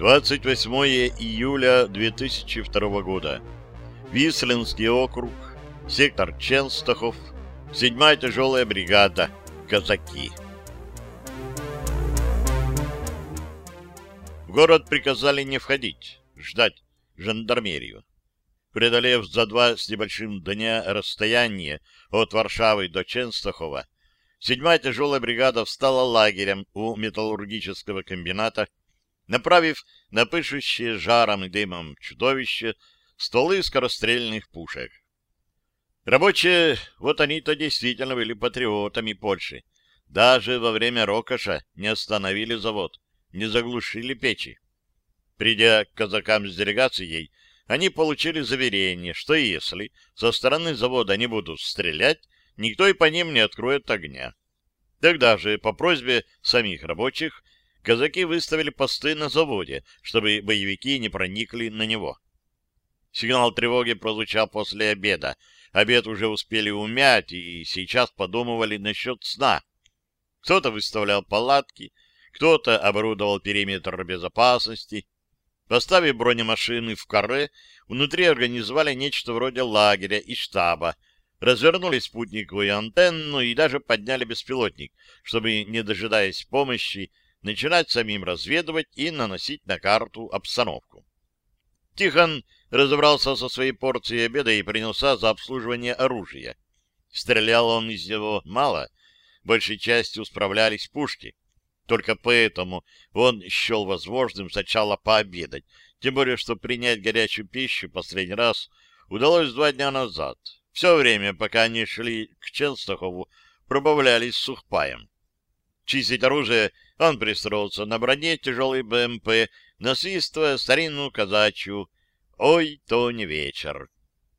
28 июля 2002 года. Вислинский округ, сектор Ченстахов, 7-я тяжелая бригада, казаки. В город приказали не входить, ждать жандармерию. Преодолев за два с небольшим дня расстояние от Варшавы до Ченстахова, седьмая тяжелая бригада встала лагерем у металлургического комбината, направив на пышущее жаром и дымом чудовище стволы скорострельных пушек. Рабочие, вот они-то действительно были патриотами Польши. Даже во время Рокоша не остановили завод, не заглушили печи. Придя к казакам с делегацией, они получили заверение, что если со стороны завода не будут стрелять, никто и по ним не откроет огня. Тогда же, по просьбе самих рабочих, казаки выставили посты на заводе, чтобы боевики не проникли на него. Сигнал тревоги прозвучал после обеда. Обед уже успели умять и сейчас подумывали насчет сна. Кто-то выставлял палатки, кто-то оборудовал периметр безопасности, Поставив бронемашины в каре, внутри организовали нечто вроде лагеря и штаба, развернули спутниковую антенну и даже подняли беспилотник, чтобы, не дожидаясь помощи, начинать самим разведывать и наносить на карту обстановку. Тихон разобрался со своей порцией обеда и принялся за обслуживание оружия. Стрелял он из него мало, большей частью справлялись пушки. Только поэтому он счел возможным сначала пообедать, тем более, что принять горячую пищу последний раз удалось два дня назад. Все время, пока они шли к Ченстахову, пробавлялись сухпаем. Чистить оружие он пристроился на броне тяжелый БМП, насвистывая старинную казачью «Ой, то не вечер».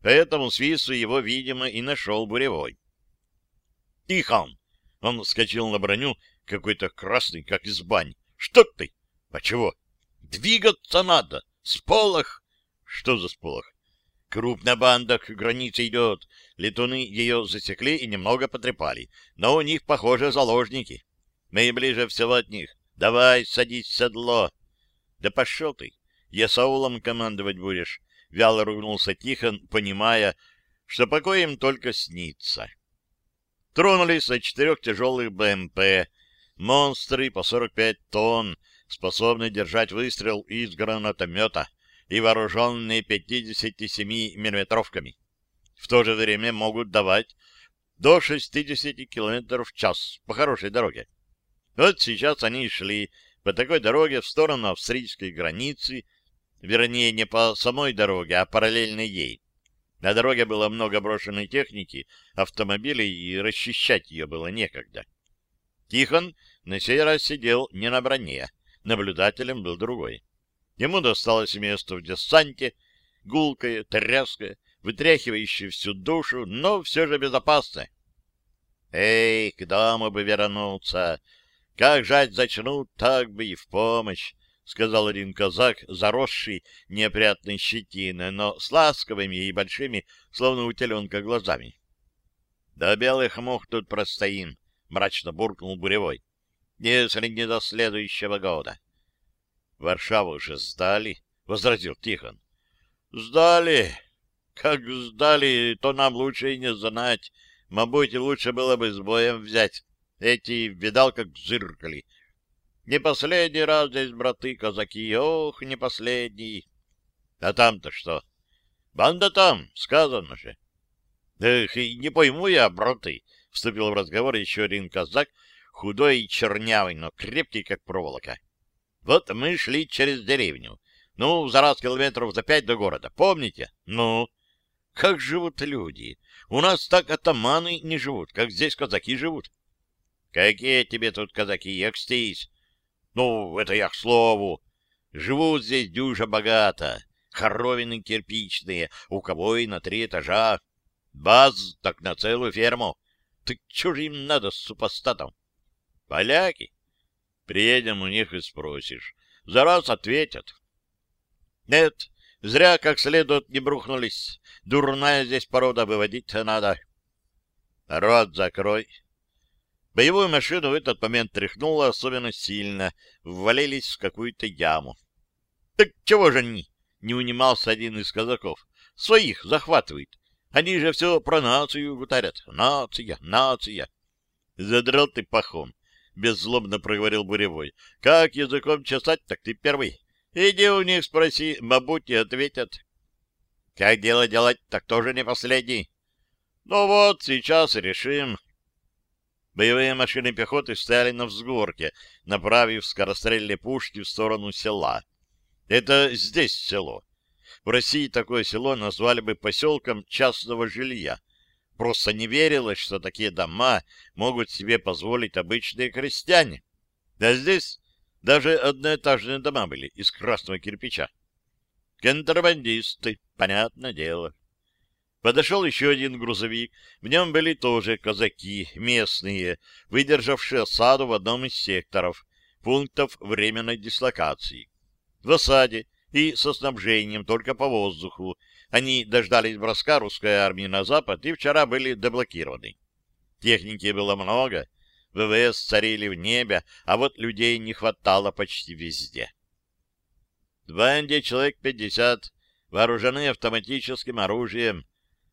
Поэтому свисту его, видимо, и нашел буревой. «Тихон!» Он вскочил на броню какой-то красный, как из бань. Что ты? А чего? Двигаться надо. Сполох. Что за сполох? Крупная банда к границе идет. Летуны ее засекли и немного потрепали. Но у них, похоже, заложники. Мы ближе всего от них. Давай, садись в седло. Да пошел ты. Я Саулом командовать будешь. Вяло ругнулся Тихон, понимая, что покой им только снится. Тронулись на четырех тяжелых БМП, Монстры по 45 тонн, способные держать выстрел из гранатомета и вооруженные 57 миллиметровками. В то же время могут давать до 60 км в час по хорошей дороге. Вот сейчас они шли по такой дороге в сторону австрийской границы, вернее, не по самой дороге, а параллельно ей. На дороге было много брошенной техники, автомобилей, и расчищать ее было некогда. Тихон на сей раз сидел не на броне, наблюдателем был другой. Ему досталось место в десанте, гулкое, тряское, вытряхивающее всю душу, но все же безопасное. «Эй, к дому бы вернуться! Как жать зачнут, так бы и в помощь!» — сказал один казак, заросший неопрятной щетиной, но с ласковыми и большими, словно у теленка, глазами. — Да белых мух тут простоим, — мрачно буркнул Буревой если не до следующего года. — Варшаву уже сдали, — возразил Тихон. — Сдали. Как сдали, то нам лучше и не знать. Мабуть, лучше было бы с боем взять. Эти, видал, как зыркали. Не последний раз здесь, браты, казаки, ох, не последний. А там-то что? Банда там, сказано же. Эх, и не пойму я, браты, — вступил в разговор еще один казак, худой и чернявый, но крепкий, как проволока. Вот мы шли через деревню. Ну, за раз километров за пять до города. Помните? Ну, как живут люди? У нас так атаманы не живут, как здесь казаки живут. Какие тебе тут казаки, экстись? Ну, это я к слову. Живут здесь дюжа богато. Хоровины кирпичные, у кого и на три этажа. Баз так на целую ферму. Так что же им надо с супостатом? Поляки? Приедем у них и спросишь. За раз ответят. Нет, зря как следует не брухнулись. Дурная здесь порода выводить надо. Рот закрой. Боевую машину в этот момент тряхнуло особенно сильно, ввалились в какую-то яму. Так чего же они? Не унимался один из казаков. Своих захватывает. Они же все про нацию гутарят. Нация, нация. Задрал ты пахом, беззлобно проговорил Буревой. Как языком чесать, так ты первый. Иди у них спроси, бабути ответят. Как дело делать, так тоже не последний. Ну вот, сейчас решим. Боевые машины пехоты стояли на взгорке, направив скорострельные пушки в сторону села. Это здесь село. В России такое село назвали бы поселком частного жилья. Просто не верилось, что такие дома могут себе позволить обычные крестьяне. А здесь даже одноэтажные дома были из красного кирпича. Контрабандисты, понятное дело. Подошел еще один грузовик. В нем были тоже казаки, местные, выдержавшие осаду в одном из секторов, пунктов временной дислокации. В осаде и со снабжением только по воздуху. Они дождались броска русской армии на запад и вчера были деблокированы. Техники было много, ВВС царили в небе, а вот людей не хватало почти везде. В банде человек пятьдесят, вооружены автоматическим оружием,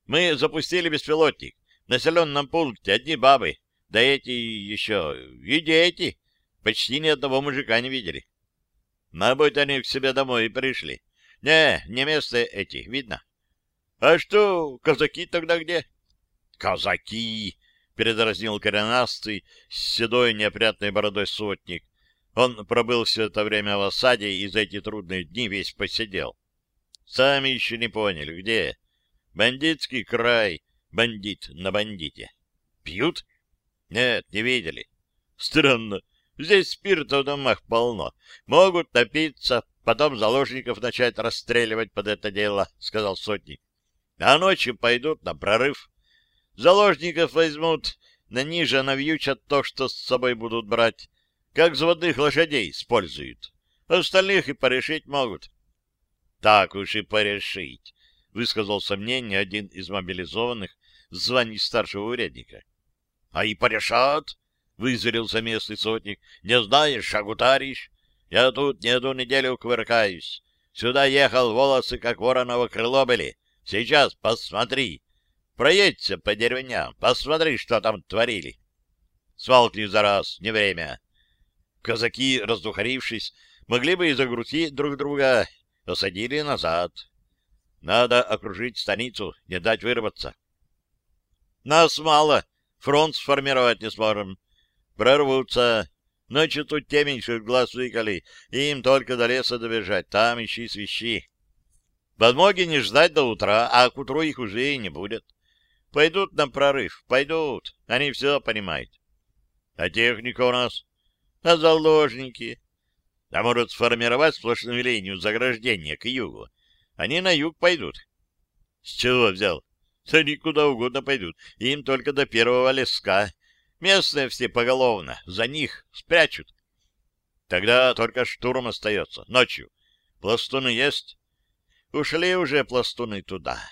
мы запустили беспилотник. В населенном пункте одни бабы. Да эти еще... И дети. Почти ни одного мужика не видели. Мабуть, они к себе домой и пришли. Не, не место эти, видно. А что, казаки тогда где? Казаки! Передразнил коренастый, с седой неопрятной бородой сотник. Он пробыл все это время в осаде и за эти трудные дни весь посидел. Сами еще не поняли, где. Бандитский край, бандит на бандите. Пьют? Нет, не видели. Странно. Здесь спирта в домах полно. Могут напиться, потом заложников начать расстреливать под это дело, — сказал сотник. А ночью пойдут на прорыв. Заложников возьмут, на ниже навьючат то, что с собой будут брать. Как заводных лошадей используют. Остальных и порешить могут. Так уж и порешить высказал сомнение один из мобилизованных в звании старшего урядника. — А и порешат, — вызверился местный сотник. — Не знаешь, шагутаришь? Я тут не одну неделю кувыркаюсь. Сюда ехал, волосы как вороново крыло были. Сейчас посмотри. Проедься по деревням, посмотри, что там творили. Свалкни за раз, не время. Казаки, раздухарившись, могли бы и загрузить друг друга, осадили назад. Надо окружить станицу, не дать вырваться. Нас мало, фронт сформировать не сможем. Прорвутся. Ночью тут темень, глаз выколи, им только до леса добежать, там ищи свищи. Подмоги не ждать до утра, а к утру их уже и не будет. Пойдут на прорыв, пойдут, они все понимают. А техника у нас? А заложники? А может сформировать сплошную линию заграждения к югу? Они на юг пойдут. С чего взял? Они куда угодно пойдут. Им только до первого леска. Местные все поголовно. За них спрячут. Тогда только штурм остается. Ночью. Пластуны есть? Ушли уже пластуны туда.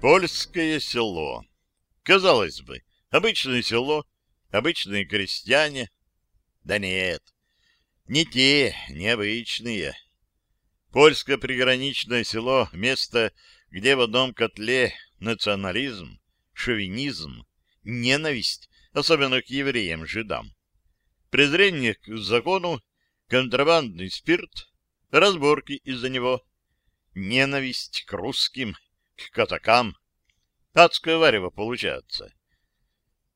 Польское село. Казалось бы, обычное село, Обычные крестьяне? Да нет, не те, необычные. Польское приграничное село — место, где в одном котле национализм, шовинизм, ненависть, особенно к евреям, жидам, презрение к закону, контрабандный спирт, разборки из-за него, ненависть к русским, к катакам. Адское варево получается.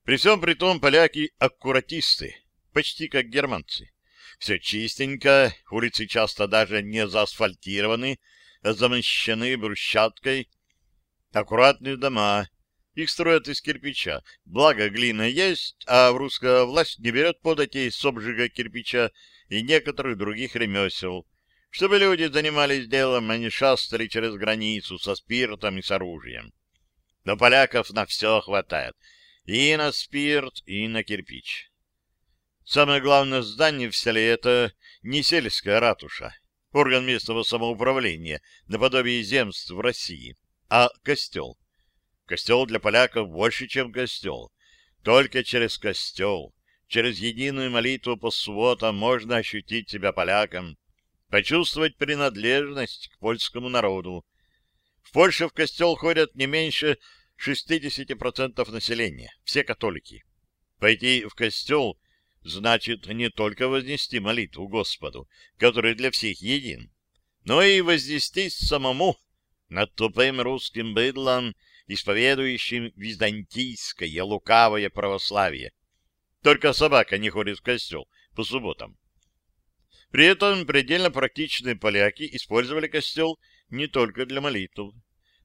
При всем при том поляки аккуратисты, почти как германцы. Все чистенько, улицы часто даже не заасфальтированы, а замощены брусчаткой. Аккуратные дома, их строят из кирпича. Благо глина есть, а в русская власть не берет податей с обжига кирпича и некоторых других ремесел. Чтобы люди занимались делом, они шастали через границу со спиртом и с оружием. Но поляков на все хватает — и на спирт, и на кирпич. Самое главное здание в селе — это не сельская ратуша, орган местного самоуправления, наподобие земств в России, а костел. Костел для поляков больше, чем костел. Только через костел, через единую молитву по субботам можно ощутить себя поляком, почувствовать принадлежность к польскому народу. В Польше в костел ходят не меньше 60% населения, все католики. Пойти в костел значит не только вознести молитву Господу, который для всех един, но и вознестись самому над тупым русским быдлом, исповедующим византийское лукавое православие. Только собака не ходит в костел по субботам. При этом предельно практичные поляки использовали костел не только для молитв.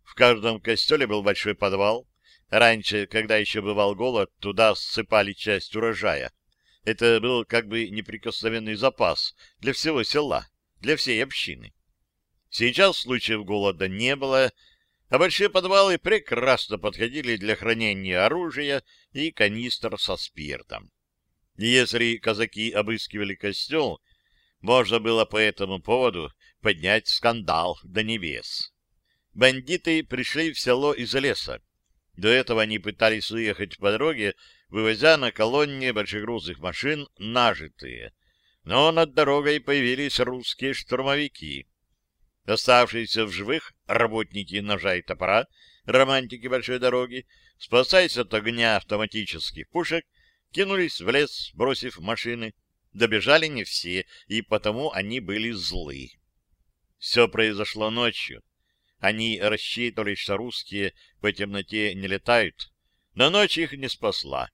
В каждом костеле был большой подвал. Раньше, когда еще бывал голод, туда ссыпали часть урожая. Это был как бы неприкосновенный запас для всего села, для всей общины. Сейчас случаев голода не было, а большие подвалы прекрасно подходили для хранения оружия и канистр со спиртом. Если казаки обыскивали костел, можно было по этому поводу поднять скандал до небес. Бандиты пришли в село из леса. До этого они пытались уехать по дороге, вывозя на колонне большегрузных машин нажитые. Но над дорогой появились русские штурмовики. Оставшиеся в живых работники ножа и топора, романтики большой дороги, спасаясь от огня автоматических пушек, кинулись в лес, бросив машины. Добежали не все, и потому они были злы. Все произошло ночью. Они рассчитывали, что русские по темноте не летают, но ночь их не спасла.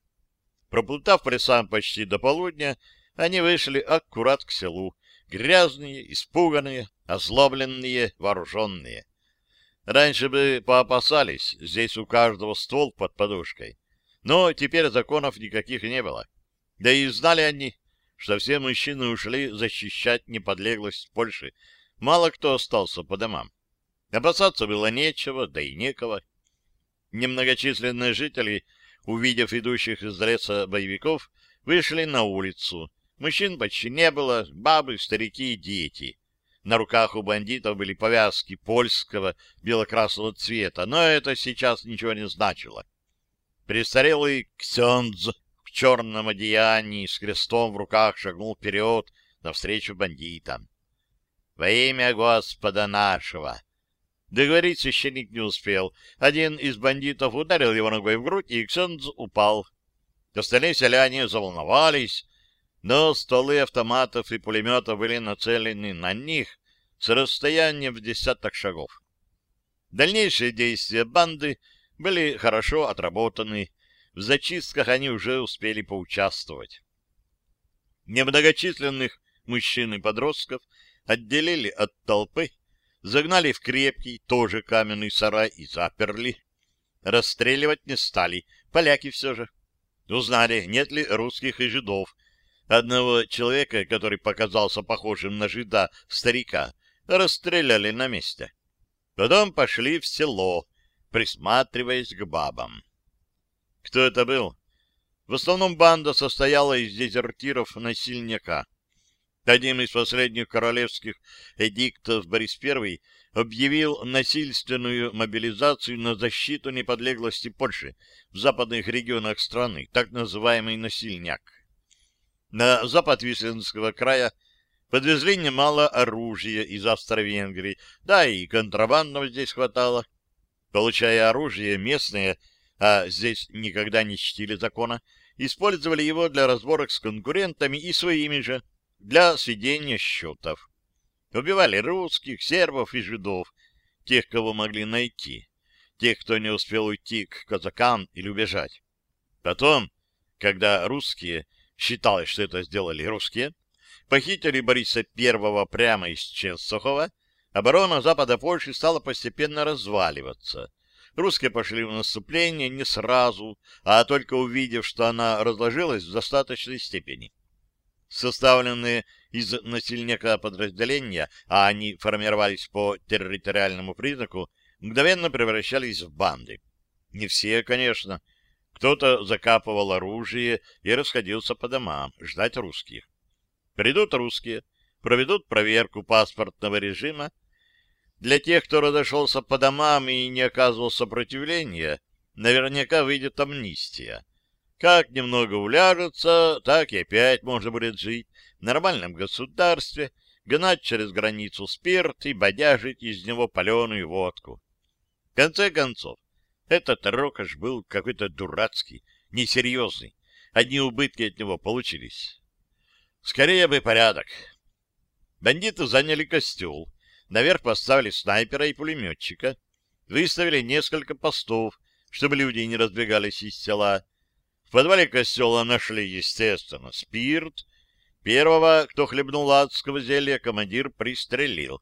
Проплутав по лесам почти до полудня, они вышли аккурат к селу, грязные, испуганные, озлобленные, вооруженные. Раньше бы поопасались, здесь у каждого ствол под подушкой. Но теперь законов никаких не было. Да и знали они, что все мужчины ушли защищать неподлеглость Польши. Мало кто остался по домам. Опасаться было нечего, да и некого. Немногочисленные жители, увидев идущих из леса боевиков, вышли на улицу. Мужчин почти не было, бабы, старики и дети. На руках у бандитов были повязки польского белокрасного цвета, но это сейчас ничего не значило. Престарелый ксендз в черном одеянии с крестом в руках шагнул вперед навстречу бандитам. «Во имя Господа нашего!» Договорить священник не успел. Один из бандитов ударил его ногой в грудь, и ксендз упал. Остальные селяне заволновались, но столы автоматов и пулеметов были нацелены на них с расстоянием в десяток шагов. Дальнейшие действия банды были хорошо отработаны, в зачистках они уже успели поучаствовать. Немногочисленных мужчин и подростков отделили от толпы, загнали в крепкий, тоже каменный сарай и заперли. Расстреливать не стали, поляки все же. Узнали, нет ли русских и жидов, Одного человека, который показался похожим на жида старика, расстреляли на месте. Потом пошли в село, присматриваясь к бабам. Кто это был? В основном банда состояла из дезертиров-насильника. Одним из последних королевских эдиктов Борис I объявил насильственную мобилизацию на защиту неподлеглости Польши в западных регионах страны, так называемый насильняк. На запад Висленского края подвезли немало оружия из Австро-Венгрии, да и контрабандного здесь хватало. Получая оружие, местные, а здесь никогда не чтили закона, использовали его для разборок с конкурентами и своими же, для сведения счетов. Убивали русских, сербов и жидов, тех, кого могли найти, тех, кто не успел уйти к казакам или убежать. Потом, когда русские считалось, что это сделали русские, похитили Бориса I прямо из Ченцохова, оборона запада Польши стала постепенно разваливаться. Русские пошли в наступление не сразу, а только увидев, что она разложилась в достаточной степени. Составленные из насильника подразделения, а они формировались по территориальному признаку, мгновенно превращались в банды. Не все, конечно, кто-то закапывал оружие и расходился по домам ждать русских. Придут русские, проведут проверку паспортного режима. Для тех, кто разошелся по домам и не оказывал сопротивления, наверняка выйдет амнистия. Как немного уляжется, так и опять можно будет жить в нормальном государстве, гнать через границу спирт и бодяжить из него паленую водку. В конце концов, этот рокош был какой-то дурацкий, несерьезный. Одни убытки от него получились. Скорее бы порядок. Бандиты заняли костел. Наверх поставили снайпера и пулеметчика. Выставили несколько постов, чтобы люди не разбегались из села. Подвале костела нашли, естественно, спирт. Первого, кто хлебнул адского зелья, командир пристрелил.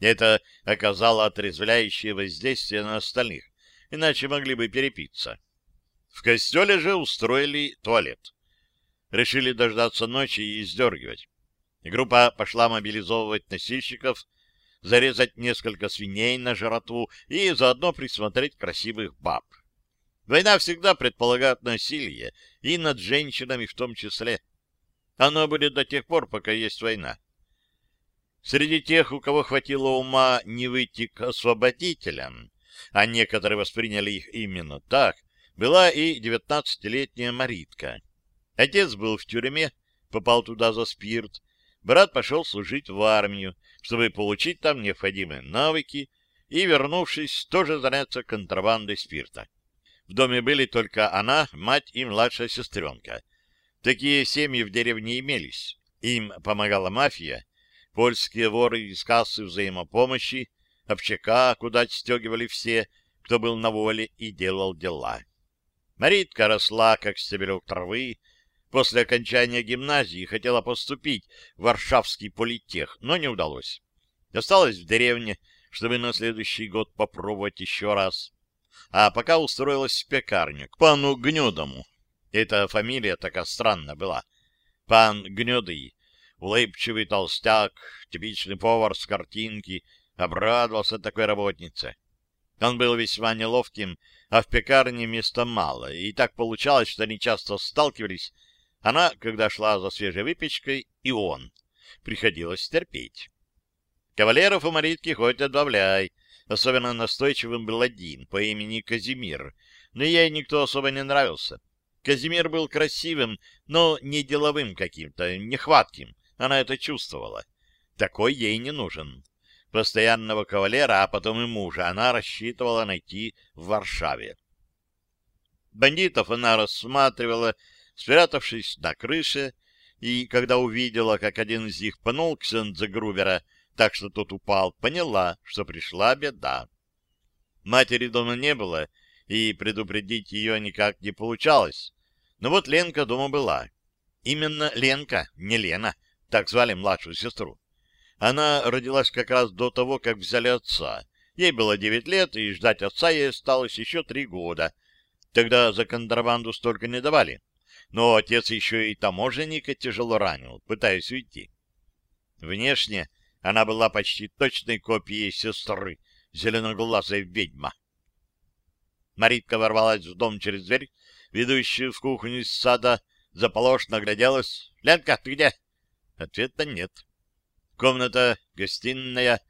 Это оказало отрезвляющее воздействие на остальных, иначе могли бы перепиться. В костеле же устроили туалет. Решили дождаться ночи и издергивать. Группа пошла мобилизовывать носильщиков, зарезать несколько свиней на жратву и заодно присмотреть красивых баб. Война всегда предполагает насилие, и над женщинами в том числе. Оно будет до тех пор, пока есть война. Среди тех, у кого хватило ума не выйти к освободителям, а некоторые восприняли их именно так, была и девятнадцатилетняя Маритка. Отец был в тюрьме, попал туда за спирт, брат пошел служить в армию, чтобы получить там необходимые навыки и, вернувшись, тоже заняться контрабандой спирта. В доме были только она, мать и младшая сестренка. Такие семьи в деревне имелись. Им помогала мафия, польские воры из кассы взаимопомощи, общака, куда стегивали все, кто был на воле и делал дела. Маритка росла, как стебелек травы, после окончания гимназии хотела поступить в Варшавский политех, но не удалось. Осталась в деревне, чтобы на следующий год попробовать еще раз. А пока устроилась в пекарню к пану Гнедому. Эта фамилия такая странная была. Пан Гнедый, улыбчивый толстяк, типичный повар с картинки, обрадовался такой работнице. Он был весьма неловким, а в пекарне места мало, и так получалось, что они часто сталкивались она, когда шла за свежей выпечкой, и он. Приходилось терпеть. Кавалеров у Маритки хоть отбавляй. Особенно настойчивым был один, по имени Казимир. Но ей никто особо не нравился. Казимир был красивым, но не деловым каким-то, нехватким. Она это чувствовала. Такой ей не нужен. Постоянного кавалера, а потом и мужа, она рассчитывала найти в Варшаве. Бандитов она рассматривала спрятавшись на крыше, и когда увидела, как один из них пнул Ксенза Грубера, так что тот упал, поняла, что пришла беда. Матери дома не было, и предупредить ее никак не получалось. Но вот Ленка дома была. Именно Ленка, не Лена, так звали младшую сестру. Она родилась как раз до того, как взяли отца. Ей было девять лет, и ждать отца ей осталось еще три года. Тогда за контрабанду столько не давали но отец еще и таможенника тяжело ранил, пытаясь уйти. Внешне она была почти точной копией сестры, зеленоглазой ведьма. Маритка ворвалась в дом через дверь, ведущую в кухню из сада, заполошно огляделась. — Ленка, ты где? Ответа нет. Комната, гостиная,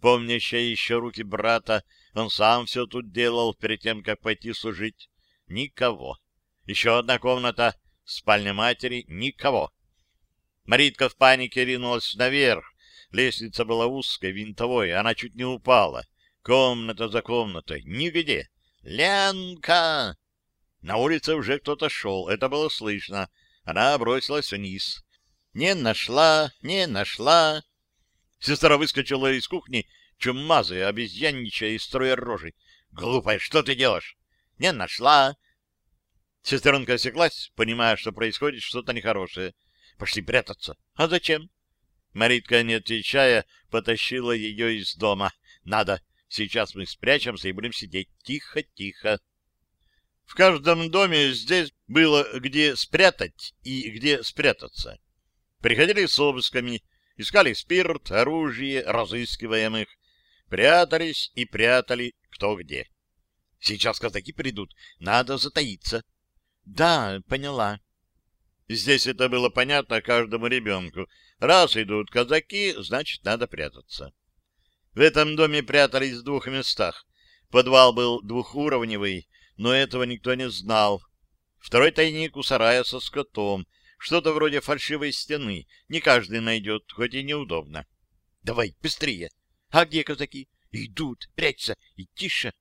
помнящая еще руки брата, он сам все тут делал перед тем, как пойти служить. Никого. Еще одна комната, спальня матери — никого. Маритка в панике ринулась наверх. Лестница была узкой, винтовой, она чуть не упала. Комната за комнатой, нигде. «Ленка!» На улице уже кто-то шел, это было слышно. Она бросилась вниз. «Не нашла, не нашла!» Сестра выскочила из кухни, чумазая, обезьянничая и строя рожи. «Глупая, что ты делаешь?» «Не нашла, Сестренка осеклась, понимая, что происходит что-то нехорошее. Пошли прятаться. А зачем? Маритка, не отвечая, потащила ее из дома. Надо. Сейчас мы спрячемся и будем сидеть тихо-тихо. В каждом доме здесь было где спрятать и где спрятаться. Приходили с обысками, искали спирт, оружие разыскиваемых, прятались и прятали кто где. Сейчас казаки придут, надо затаиться. Да, поняла. Здесь это было понятно каждому ребенку. Раз идут казаки, значит, надо прятаться. В этом доме прятались в двух местах. Подвал был двухуровневый, но этого никто не знал. Второй тайник у сарая со скотом. Что-то вроде фальшивой стены. Не каждый найдет, хоть и неудобно. Давай, быстрее. А где казаки? Идут, прячься и тише.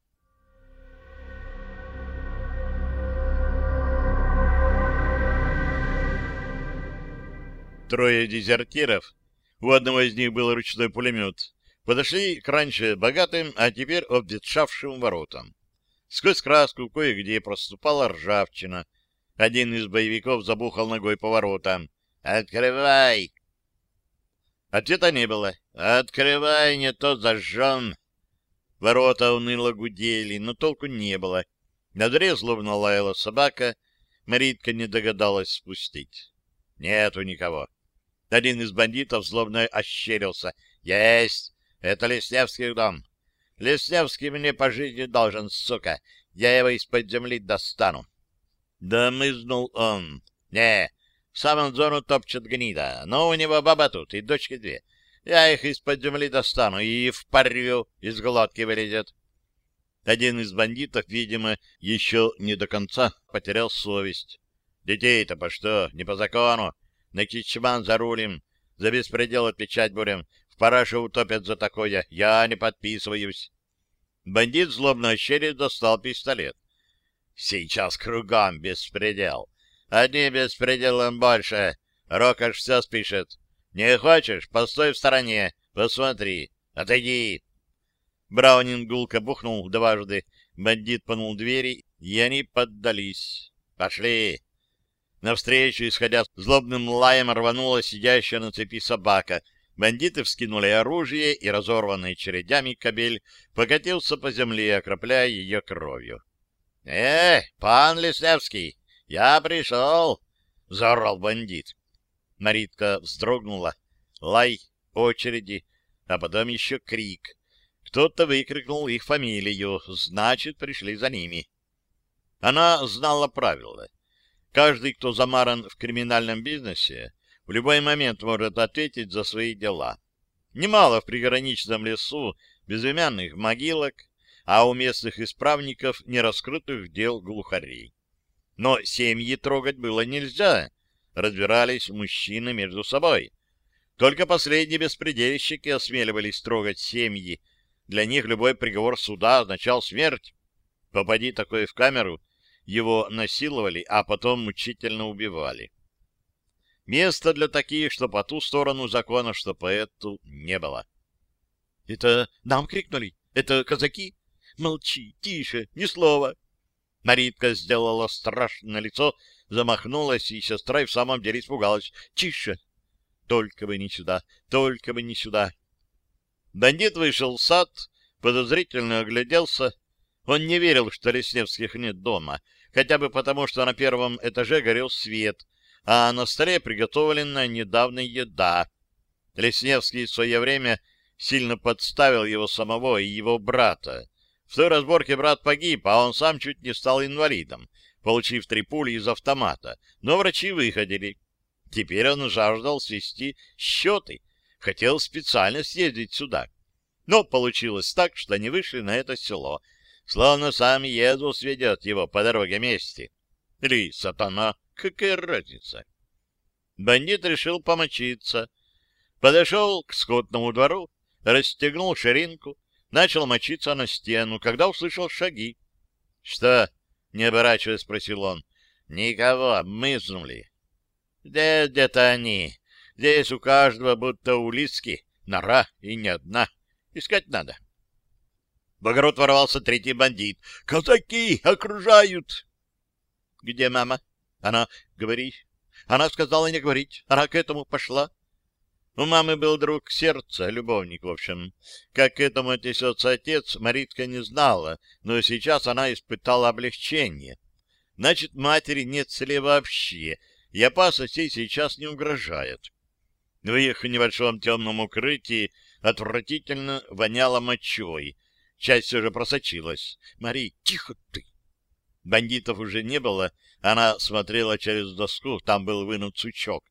Трое дезертиров, у одного из них был ручной пулемет, подошли к раньше богатым, а теперь обветшавшим воротам. Сквозь краску кое-где проступала ржавчина. Один из боевиков забухал ногой по воротам. «Открывай!» Ответа не было. «Открывай, не то зажжен!» Ворота уныло гудели, но толку не было. На дворе лаяла собака. Маритка не догадалась спустить. Нету никого. Один из бандитов злобно ощерился. «Есть! Это Лесневский дом. Лесневский мне по жизни должен, сука. Я его из-под земли достану». Да мызнул он. «Не, сам он зону топчет гнида, но у него баба тут и дочки две. Я их из-под земли достану и впарю, из глотки вылезет». Один из бандитов, видимо, еще не до конца потерял совесть. «Детей-то по что? Не по закону. На Кичман зарулим, за беспредел отвечать будем. В параше утопят за такое. Я не подписываюсь. Бандит злобно ощерив достал пистолет. Сейчас кругом беспредел. Одним беспределом больше. Рокаш все спишет. Не хочешь? Постой в стороне. Посмотри. Отойди. Браунинг гулко бухнул дважды. Бандит пнул двери, и они поддались. Пошли. Навстречу, исходя злобным лаем, рванула сидящая на цепи собака. Бандиты вскинули оружие, и разорванный чередями кабель покатился по земле, окропляя ее кровью. — Э, пан Лесневский, я пришел! — заорал бандит. Маритка вздрогнула. Лай, очереди, а потом еще крик. Кто-то выкрикнул их фамилию, значит, пришли за ними. Она знала правила. Каждый, кто замаран в криминальном бизнесе, в любой момент может ответить за свои дела. Немало в приграничном лесу безымянных могилок, а у местных исправников нераскрытых дел глухарей. Но семьи трогать было нельзя, разбирались мужчины между собой. Только последние беспредельщики осмеливались трогать семьи. Для них любой приговор суда означал смерть. Попади такое в камеру, его насиловали, а потом мучительно убивали. Места для таких, что по ту сторону закона, что по эту, не было. — Это нам крикнули? Это казаки? Молчи, тише, ни слова. Маритка сделала страшное лицо, замахнулась, и сестра и в самом деле испугалась. — Тише! Только бы не сюда, только бы не сюда. Бандит вышел в сад, подозрительно огляделся. Он не верил, что Лесневских нет дома, хотя бы потому, что на первом этаже горел свет, а на столе приготовлена недавно еда. Лесневский в свое время сильно подставил его самого и его брата. В той разборке брат погиб, а он сам чуть не стал инвалидом, получив три пули из автомата, но врачи выходили. Теперь он жаждал свести счеты, хотел специально съездить сюда. Но получилось так, что они вышли на это село — словно сам Иисус ведет его по дороге мести. Или сатана, какая разница? Бандит решил помочиться. Подошел к скотному двору, расстегнул ширинку, начал мочиться на стену, когда услышал шаги. — Что? — не оборачиваясь, спросил он. — Никого, мызнули. — Да где-то они. Здесь у каждого будто улиски, нора и не одна. Искать надо. — в огород ворвался третий бандит. «Казаки окружают!» «Где мама?» «Она... Говори». «Она сказала не говорить. Она к этому пошла». У мамы был друг сердца, любовник, в общем. Как к этому отнесется отец, Маритка не знала, но сейчас она испытала облегчение. Значит, матери нет цели вообще, и опасность ей сейчас не угрожает. В их небольшом темном укрытии отвратительно воняло мочой, Часть все же просочилась. «Мари, тихо ты!» Бандитов уже не было. Она смотрела через доску, там был вынут сучок.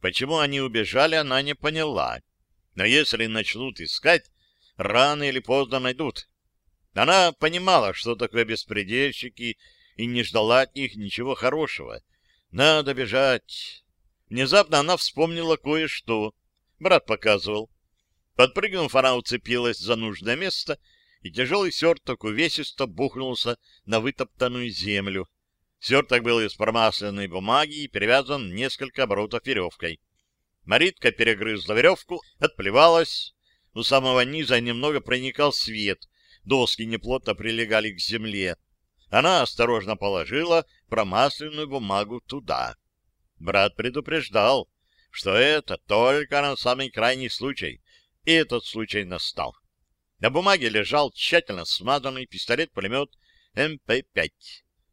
Почему они убежали, она не поняла. Но если начнут искать, рано или поздно найдут. Она понимала, что такое беспредельщики, и не ждала от них ничего хорошего. Надо бежать. Внезапно она вспомнила кое-что. Брат показывал. Подпрыгнув, она уцепилась за нужное место, и тяжелый сверток увесисто бухнулся на вытоптанную землю. Сверток был из промасленной бумаги и перевязан несколько оборотов веревкой. Маритка перегрызла веревку, отплевалась. У самого низа немного проникал свет, доски неплотно прилегали к земле. Она осторожно положила промасленную бумагу туда. Брат предупреждал, что это только на самый крайний случай, и этот случай настал. На бумаге лежал тщательно смазанный пистолет-пулемет МП-5.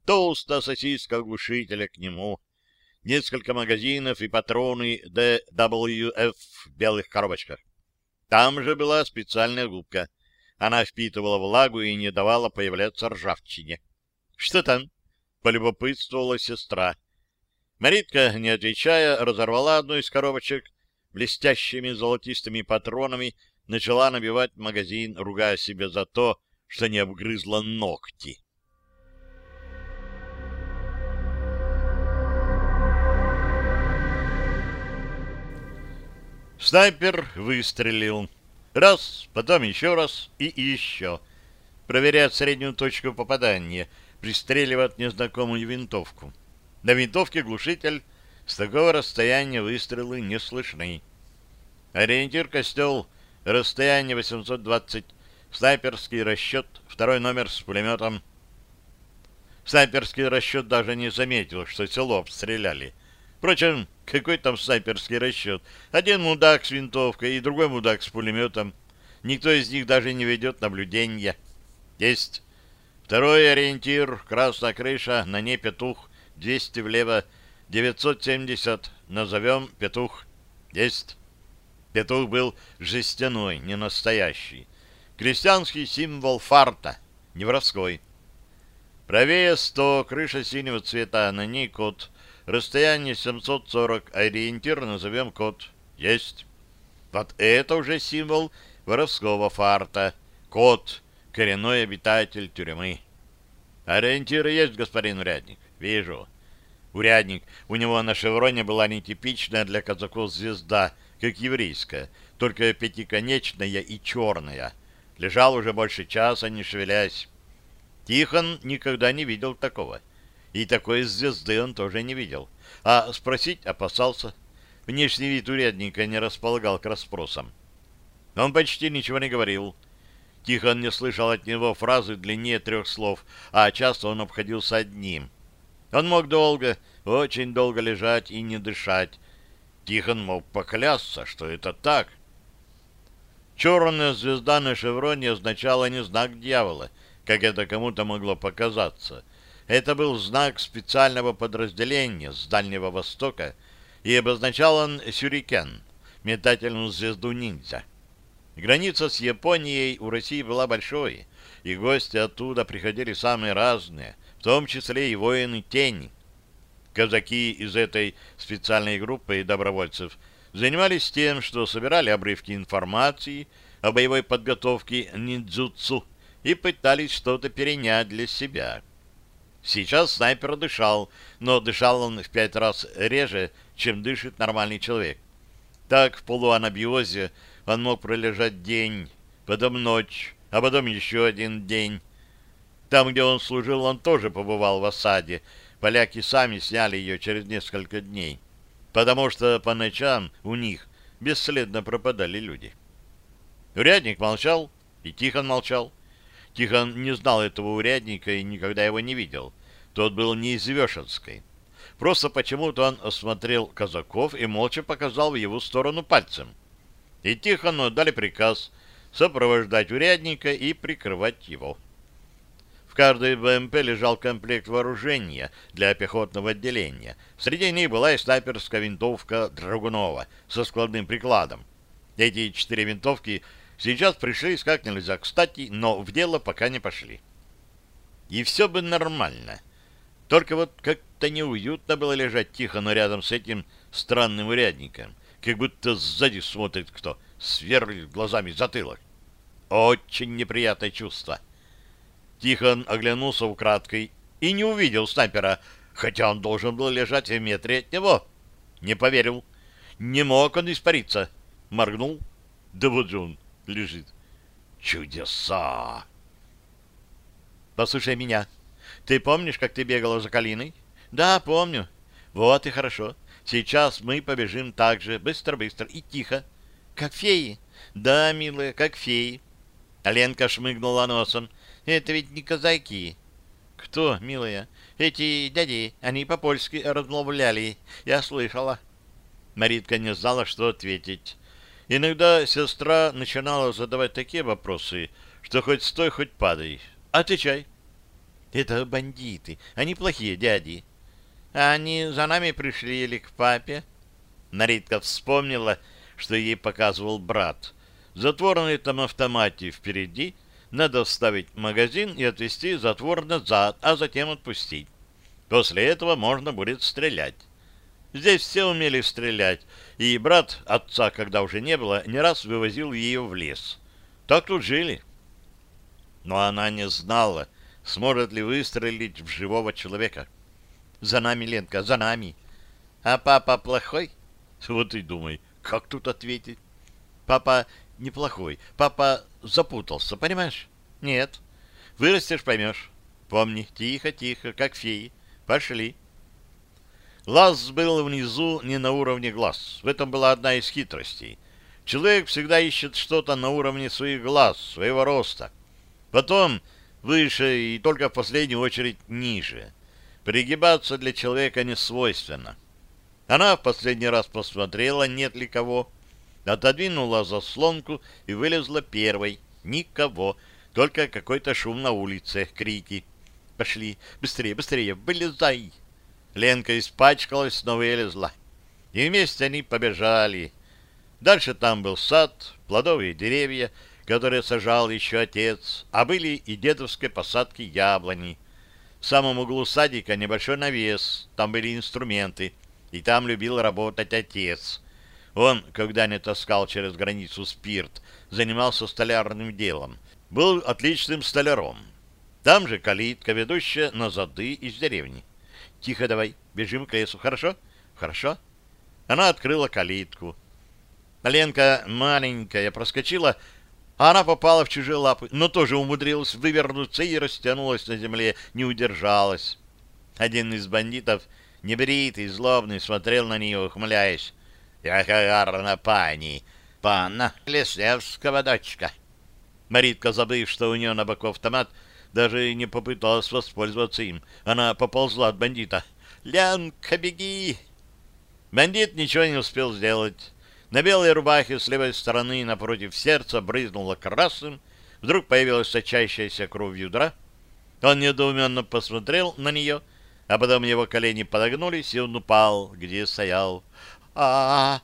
Толстая сосиска глушителя к нему. Несколько магазинов и патроны DWF в белых коробочках. Там же была специальная губка. Она впитывала влагу и не давала появляться ржавчине. — Что там? — полюбопытствовала сестра. Маритка, не отвечая, разорвала одну из коробочек, блестящими золотистыми патронами начала набивать магазин, ругая себя за то, что не обгрызла ногти. Снайпер выстрелил. Раз, потом еще раз и еще. Проверяет среднюю точку попадания, пристреливает незнакомую винтовку. На винтовке глушитель, с такого расстояния выстрелы не слышны. Ориентир костел, расстояние 820, снайперский расчет, второй номер с пулеметом. Снайперский расчет даже не заметил, что село обстреляли. Впрочем, какой там снайперский расчет? Один мудак с винтовкой и другой мудак с пулеметом. Никто из них даже не ведет наблюдения. Есть. Второй ориентир, красная крыша, на ней петух, 200 влево, 970, назовем петух. Есть. Петух был жестяной, не настоящий. Крестьянский символ фарта, не воровской. Правее 100, крыша синего цвета, на ней код. Расстояние 740, ориентир назовем код. Есть. Вот это уже символ воровского фарта. Код, коренной обитатель тюрьмы. Ориентиры есть, господин урядник? Вижу. Урядник, у него на шевроне была нетипичная для казаков звезда, как еврейская, только пятиконечная и черная. Лежал уже больше часа, не шевелясь. Тихон никогда не видел такого. И такой звезды он тоже не видел. А спросить опасался. Внешний вид урядника не располагал к расспросам. Он почти ничего не говорил. Тихон не слышал от него фразы длиннее трех слов, а часто он обходился одним. Он мог долго, очень долго лежать и не дышать. Тихон мог поклясться, что это так. Черная звезда на шевроне означала не знак дьявола, как это кому-то могло показаться. Это был знак специального подразделения с Дальнего Востока, и обозначал он сюрикен, метательную звезду ниндзя. Граница с Японией у России была большой, и гости оттуда приходили самые разные, в том числе и воины тени. Казаки из этой специальной группы добровольцев занимались тем, что собирали обрывки информации о боевой подготовке ниндзюцу и пытались что-то перенять для себя. Сейчас снайпер дышал, но дышал он в пять раз реже, чем дышит нормальный человек. Так в полуанабиозе он мог пролежать день, потом ночь, а потом еще один день. Там, где он служил, он тоже побывал в осаде. Поляки сами сняли ее через несколько дней, потому что по ночам у них бесследно пропадали люди. Урядник молчал, и Тихон молчал. Тихон не знал этого урядника и никогда его не видел. Тот был не из Вешенской. Просто почему-то он осмотрел казаков и молча показал в его сторону пальцем и Тихону дали приказ сопровождать урядника и прикрывать его. В каждой БМП лежал комплект вооружения для пехотного отделения. Среди них была и снайперская винтовка Драгунова со складным прикладом. Эти четыре винтовки сейчас пришлись как нельзя кстати, но в дело пока не пошли. И все бы нормально. Только вот как-то неуютно было лежать тихо, но рядом с этим странным урядником как будто сзади смотрит кто, сверлит глазами затылок. Очень неприятное чувство. Тихон оглянулся украдкой и не увидел снайпера, хотя он должен был лежать в метре от него. Не поверил. Не мог он испариться. Моргнул. Да вот же он лежит. Чудеса! Послушай меня. Ты помнишь, как ты бегала за Калиной? Да, помню. Вот и хорошо. Сейчас мы побежим так же, быстро-быстро и тихо. Как феи? Да, милая, как феи. Ленка шмыгнула носом. Это ведь не казаки. Кто, милая? Эти дяди, они по-польски размовляли. Я слышала. Маритка не знала, что ответить. Иногда сестра начинала задавать такие вопросы, что хоть стой, хоть падай. Отвечай. Это бандиты. Они плохие дяди. Они за нами пришли или к папе? Наритка вспомнила, что ей показывал брат. Затвор на этом автомате впереди, надо вставить магазин и отвести затвор назад, а затем отпустить. После этого можно будет стрелять. Здесь все умели стрелять, и брат отца, когда уже не было, не раз вывозил ее в лес. Так тут жили. Но она не знала, сможет ли выстрелить в живого человека. За нами, Ленка, за нами. А папа плохой? Вот и думай, как тут ответить? Папа неплохой. Папа запутался, понимаешь? Нет. Вырастешь, поймешь. Помни, тихо-тихо, как феи. Пошли. Лаз был внизу не на уровне глаз. В этом была одна из хитростей. Человек всегда ищет что-то на уровне своих глаз, своего роста. Потом выше и только в последнюю очередь ниже. Пригибаться для человека не свойственно. Она в последний раз посмотрела, нет ли кого, отодвинула заслонку и вылезла первой. Никого, только какой-то шум на улице, крики. «Пошли! Быстрее, быстрее! Вылезай!» Ленка испачкалась, но вылезла. И вместе они побежали. Дальше там был сад, плодовые деревья, которые сажал еще отец, а были и дедовской посадки яблони. В самом углу садика небольшой навес, там были инструменты, и там любил работать отец. Он, когда не таскал через границу спирт, занимался столярным делом, был отличным столяром. Там же калитка, ведущая на зады из деревни. Тихо давай, бежим к лесу, хорошо? Хорошо. Она открыла калитку. Ленка маленькая проскочила а она попала в чужие лапы, но тоже умудрилась вывернуться и растянулась на земле, не удержалась. Один из бандитов, небритый, злобный, смотрел на нее, ухмыляясь. «Яка гарна пани! Панна Леслевского дочка!» Маритка, забыв, что у нее на боку автомат, даже не попыталась воспользоваться им. Она поползла от бандита. «Ленка, беги!» Бандит ничего не успел сделать. На белой рубахе с левой стороны напротив сердца брызнуло красным, вдруг появилась сочащаяся кровью дра. Он недоуменно посмотрел на нее, а потом его колени подогнулись, и он упал, где стоял. А, -а,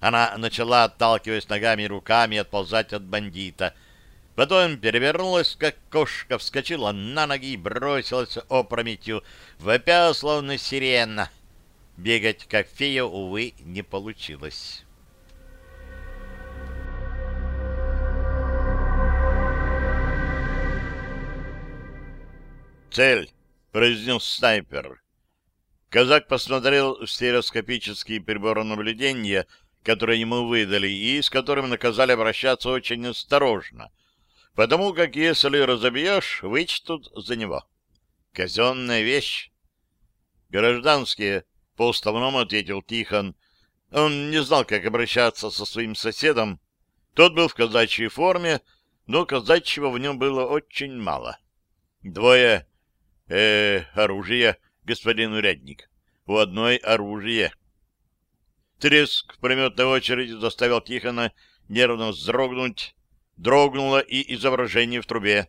Она начала, отталкиваясь ногами и руками, отползать от бандита. Потом перевернулась, как кошка, вскочила на ноги и бросилась опрометью, вопя, словно сирена. Бегать, как фея, увы, не получилось. «Цель!» — произнес снайпер. Казак посмотрел в стереоскопические приборы наблюдения, которые ему выдали, и с которыми наказали обращаться очень осторожно, потому как если разобьешь, вычтут за него. Казенная вещь. Гражданские, по-уставному ответил Тихон. Он не знал, как обращаться со своим соседом. Тот был в казачьей форме, но казачьего в нем было очень мало. Двое э оружие, господин урядник. У одной оружие. Треск пулеметной очереди заставил Тихона нервно вздрогнуть. Дрогнуло и изображение в трубе.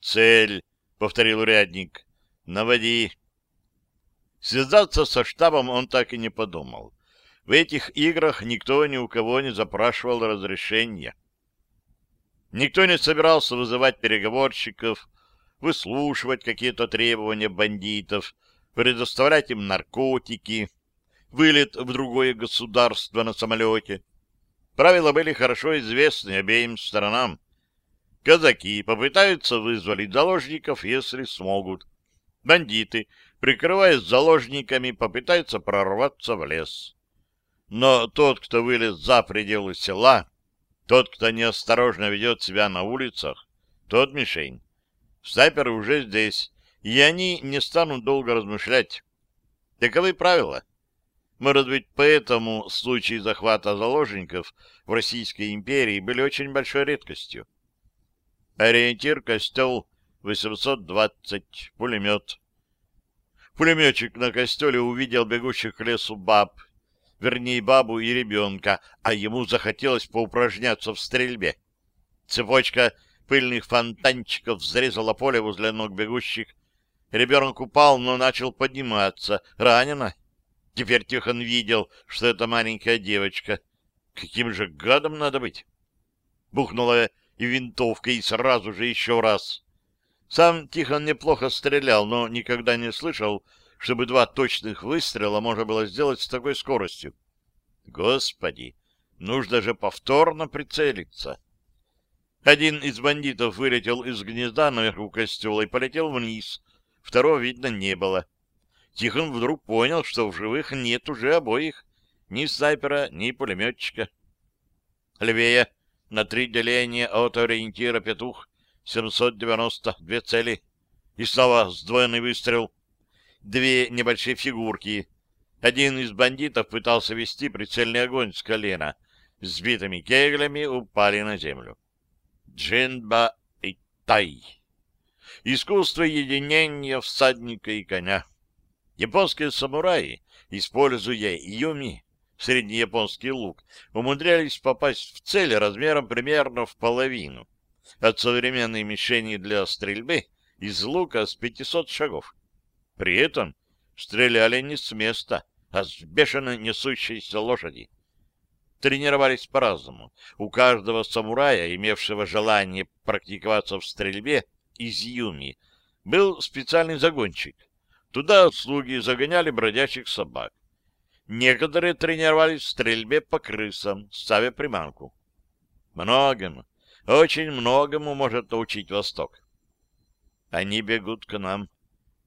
«Цель», — повторил урядник, — «наводи». Связаться со штабом он так и не подумал. В этих играх никто ни у кого не запрашивал разрешения. Никто не собирался вызывать переговорщиков, выслушивать какие-то требования бандитов, предоставлять им наркотики, вылет в другое государство на самолете. Правила были хорошо известны обеим сторонам. Казаки попытаются вызволить заложников, если смогут. Бандиты, прикрываясь заложниками, попытаются прорваться в лес. Но тот, кто вылез за пределы села, тот, кто неосторожно ведет себя на улицах, тот мишень. Снайперы уже здесь, и они не станут долго размышлять. Таковы правила. Может быть, поэтому случаи захвата заложников в Российской империи были очень большой редкостью. Ориентир костел 820, пулемет. Пулеметчик на костеле увидел бегущих к лесу баб вернее, бабу и ребенка, а ему захотелось поупражняться в стрельбе. Цепочка пыльных фонтанчиков взрезала поле возле ног бегущих. Ребенок упал, но начал подниматься. Ранено. Теперь Тихон видел, что это маленькая девочка. Каким же гадом надо быть? Бухнула и винтовка, и сразу же еще раз. Сам Тихон неплохо стрелял, но никогда не слышал, чтобы два точных выстрела можно было сделать с такой скоростью. Господи, нужно же повторно прицелиться. Один из бандитов вылетел из гнезда наверху костела и полетел вниз. Второго видно не было. Тихон вдруг понял, что в живых нет уже обоих. Ни снайпера, ни пулеметчика. Левее, на три деления от ориентира «Петух», 790, две цели. И снова сдвоенный выстрел две небольшие фигурки. Один из бандитов пытался вести прицельный огонь с колена. Сбитыми кеглями упали на землю. Джинба и Тай. Искусство единения всадника и коня. Японские самураи, используя юми, среднеяпонский лук, умудрялись попасть в цель размером примерно в половину от современной мишени для стрельбы из лука с 500 шагов. При этом стреляли не с места, а с бешено несущейся лошади. Тренировались по-разному. У каждого самурая, имевшего желание практиковаться в стрельбе из юми, был специальный загончик. Туда слуги загоняли бродячих собак. Некоторые тренировались в стрельбе по крысам, ставя приманку. Многому, очень многому может научить Восток. Они бегут к нам,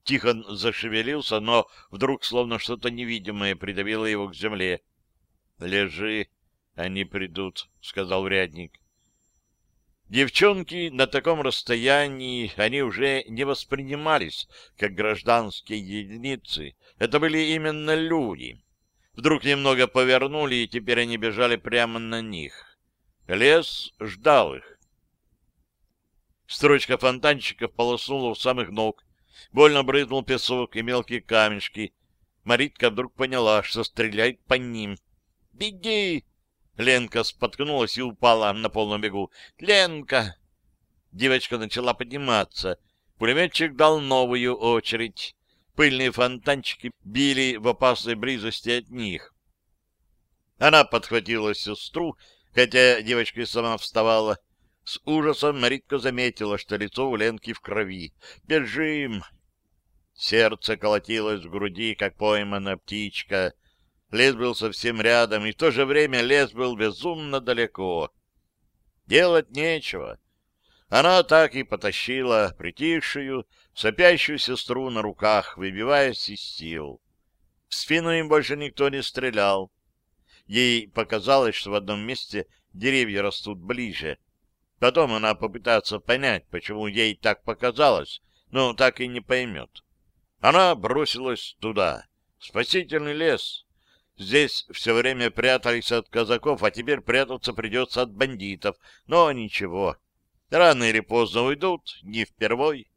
Тихон зашевелился, но вдруг словно что-то невидимое придавило его к земле. — Лежи, они придут, — сказал урядник. Девчонки на таком расстоянии, они уже не воспринимались как гражданские единицы. Это были именно люди. Вдруг немного повернули, и теперь они бежали прямо на них. Лес ждал их. Строчка фонтанчиков полоснула у самых ног. Больно брызнул песок и мелкие камешки. Маритка вдруг поняла, что стреляет по ним. «Беги!» Ленка споткнулась и упала на полном бегу. «Ленка!» Девочка начала подниматься. Пулеметчик дал новую очередь. Пыльные фонтанчики били в опасной близости от них. Она подхватила сестру, хотя девочка и сама вставала. С ужасом Маритка заметила, что лицо у Ленки в крови. «Бежим!» Сердце колотилось в груди, как пойманная птичка. Лес был совсем рядом, и в то же время лес был безумно далеко. Делать нечего. Она так и потащила притихшую, сопящую сестру на руках, выбиваясь из сил. В спину им больше никто не стрелял. Ей показалось, что в одном месте деревья растут ближе. Потом она попытается понять, почему ей так показалось, но так и не поймет. Она бросилась туда. Спасительный лес. Здесь все время прятались от казаков, а теперь прятаться придется от бандитов. Но ничего. Рано или поздно уйдут, не впервой.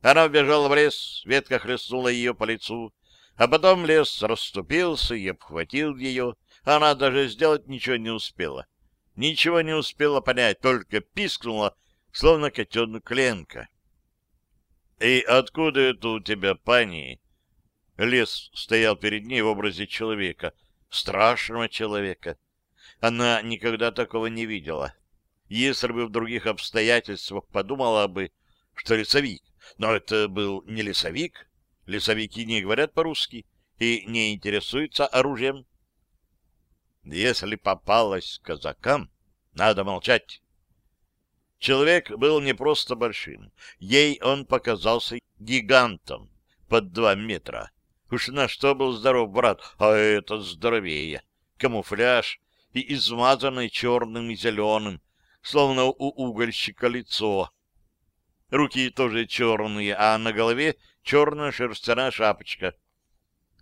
Она вбежала в лес, ветка хлестнула ее по лицу, а потом лес расступился и обхватил ее. Она даже сделать ничего не успела. Ничего не успела понять, только пискнула, словно котенок Ленка. «И откуда это у тебя, пани?» Лес стоял перед ней в образе человека, страшного человека. Она никогда такого не видела. Если бы в других обстоятельствах подумала бы, что лесовик. Но это был не лесовик. Лесовики не говорят по-русски и не интересуются оружием. Если попалась казакам, надо молчать. Человек был не просто большим. Ей он показался гигантом под два метра. Уж на что был здоров брат, а этот здоровее. Камуфляж и измазанный черным и зеленым, словно у угольщика лицо. Руки тоже черные, а на голове черная шерстяная шапочка.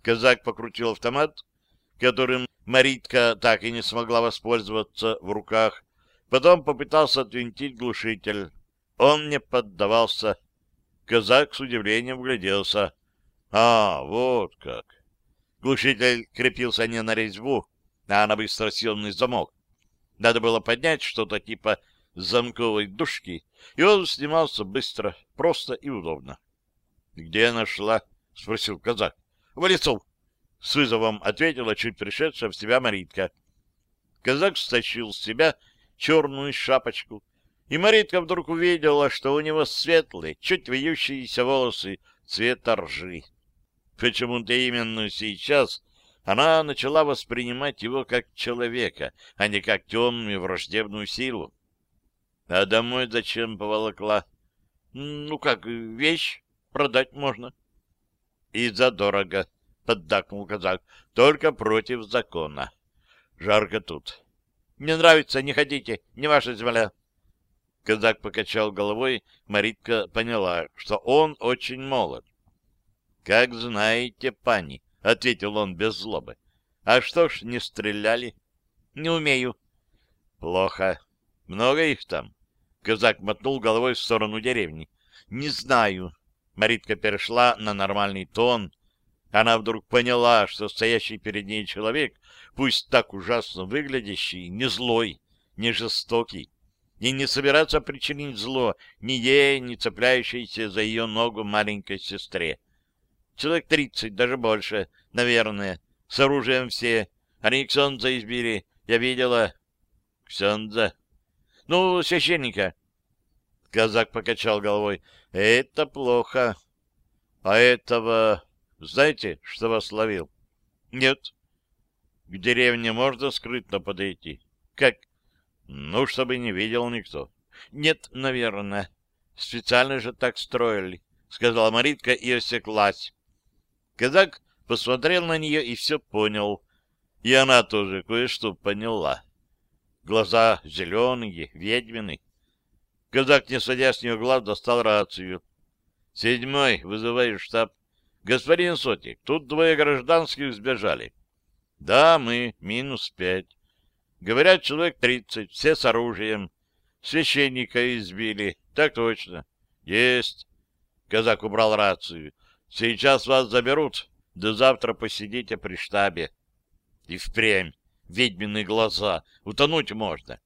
Казак покрутил автомат, которым Маритка так и не смогла воспользоваться в руках, Потом попытался отвинтить глушитель. Он не поддавался. Казак с удивлением вгляделся. А, вот как. Глушитель крепился не на резьбу, а на быстросъемный замок. Надо было поднять что-то типа замковой дужки, и он снимался быстро, просто и удобно. — Где нашла? — спросил казак. — В лесу. С вызовом ответила чуть пришедшая в себя Маритка. Казак стащил с себя черную шапочку, и Маритка вдруг увидела, что у него светлые, чуть вьющиеся волосы цвета ржи. Почему-то именно сейчас она начала воспринимать его как человека, а не как темную враждебную силу. А домой зачем поволокла? Ну как, вещь продать можно. И задорого, поддакнул казак, только против закона. Жарко тут. Не нравится, не ходите, не ваша земля. Казак покачал головой, Маритка поняла, что он очень молод. — Как знаете, пани, — ответил он без злобы. — А что ж, не стреляли? — Не умею. — Плохо. Много их там? Казак мотнул головой в сторону деревни. — Не знаю. Маритка перешла на нормальный тон. Она вдруг поняла, что стоящий перед ней человек пусть так ужасно выглядящий, не злой, не жестокий, и не собираться причинить зло ни ей, ни цепляющейся за ее ногу маленькой сестре. Человек тридцать, даже больше, наверное, с оружием все. Они Ксенза избили, я видела. Ксенза? Ну, священника. Казак покачал головой. Это плохо. А этого... Знаете, что вас ловил? Нет. К деревне можно скрытно подойти? Как? Ну, чтобы не видел никто. Нет, наверное. Специально же так строили, сказала Маритка и осеклась. Казак посмотрел на нее и все понял. И она тоже кое-что поняла. Глаза зеленые, ведьмины. Казак, не сводя с нее глаз, достал рацию. Седьмой, вызываю штаб. Господин Сотник, тут двое гражданских сбежали. Да, мы, минус пять. Говорят, человек тридцать, все с оружием. Священника избили. Так точно. Есть. Казак убрал рацию. Сейчас вас заберут. До завтра посидите при штабе. И впрямь. Ведьминые глаза. Утонуть можно.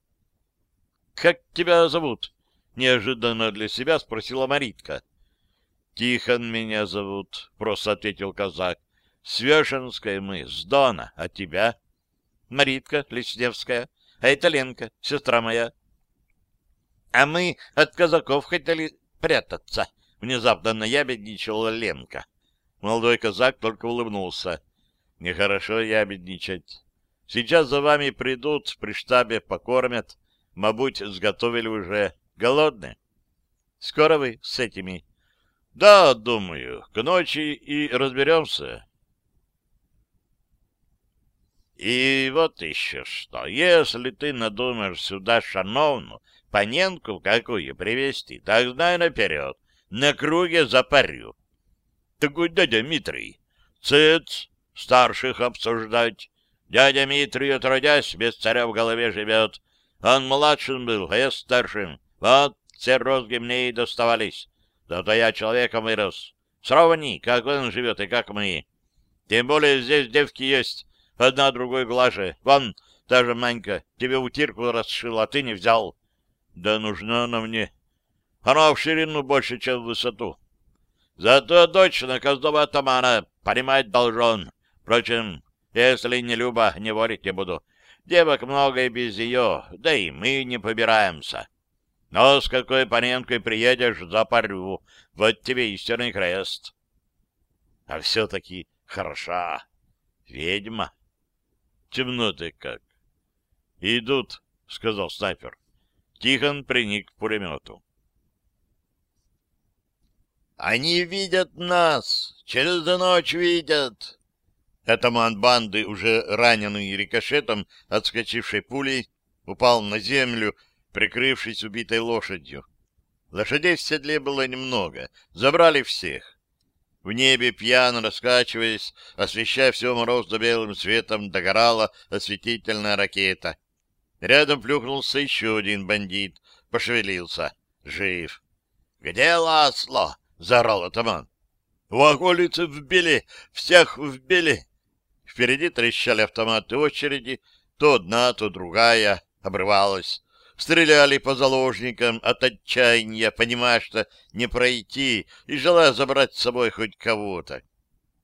— Как тебя зовут? — неожиданно для себя спросила Маритка. — Тихон меня зовут, — просто ответил казак. С мы, с Дона, а тебя? Маритка Лесневская, а это Ленка, сестра моя. А мы от казаков хотели прятаться, внезапно наябедничала Ленка. Молодой казак только улыбнулся. Нехорошо ябедничать. Сейчас за вами придут, при штабе покормят. Мабуть, сготовили уже. Голодны? Скоро вы с этими? Да, думаю, к ночи и разберемся. И вот еще что. Если ты надумаешь сюда шановну, Паненку какую привезти, так знай наперед. На круге запарю. Такой дядя Митрий. Цыц, старших обсуждать. Дядя Митрий, отродясь, без царя в голове живет. Он младшим был, а я старшим. Вот все розги мне и доставались. Зато я человеком вырос. Сравни, как он живет и как мы. Тем более здесь девки есть, Одна другой глаже. Вон, даже Манька тебе утирку расшила, а ты не взял. Да нужна она мне. Она в ширину больше, чем в высоту. Зато дочь наказного атамана понимать должен. Впрочем, если не Люба, не ворить не буду. Девок много и без ее, да и мы не побираемся. Но с какой Паненкой приедешь, запарю. Вот тебе истинный крест. А все-таки хороша ведьма. Темно ты как. — Идут, — сказал снайпер. Тихон приник к пулемету. «Они видят нас! Через ночь видят!» Атаман банды, уже раненый рикошетом, отскочившей пулей, упал на землю, прикрывшись убитой лошадью. Лошадей в седле было немного, забрали всех. В небе, пьяно раскачиваясь, освещая все морозно-белым светом, догорала осветительная ракета. Рядом плюхнулся еще один бандит, пошевелился. Жив. — Где Ласло? — заорал атаман. — В околице вбили, всех вбили. Впереди трещали автоматы очереди, то одна, то другая, обрывалась. Стреляли по заложникам от отчаяния, понимая, что не пройти, и желая забрать с собой хоть кого-то.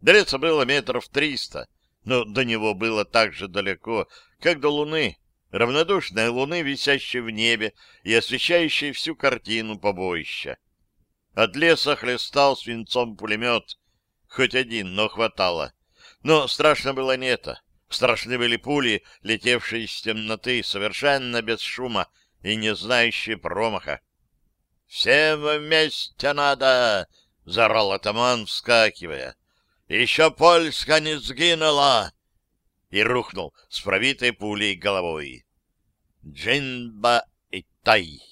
До было метров триста, но до него было так же далеко, как до луны, равнодушной луны, висящей в небе и освещающей всю картину побоища. От леса хлестал свинцом пулемет, хоть один, но хватало. Но страшно было не это. Страшны были пули, летевшие из темноты, совершенно без шума, и не знающие промаха. — Всем вместе надо! — заорал атаман, вскакивая. — Еще Польска не сгинула! И рухнул с пробитой пулей головой. Джинба и Тай.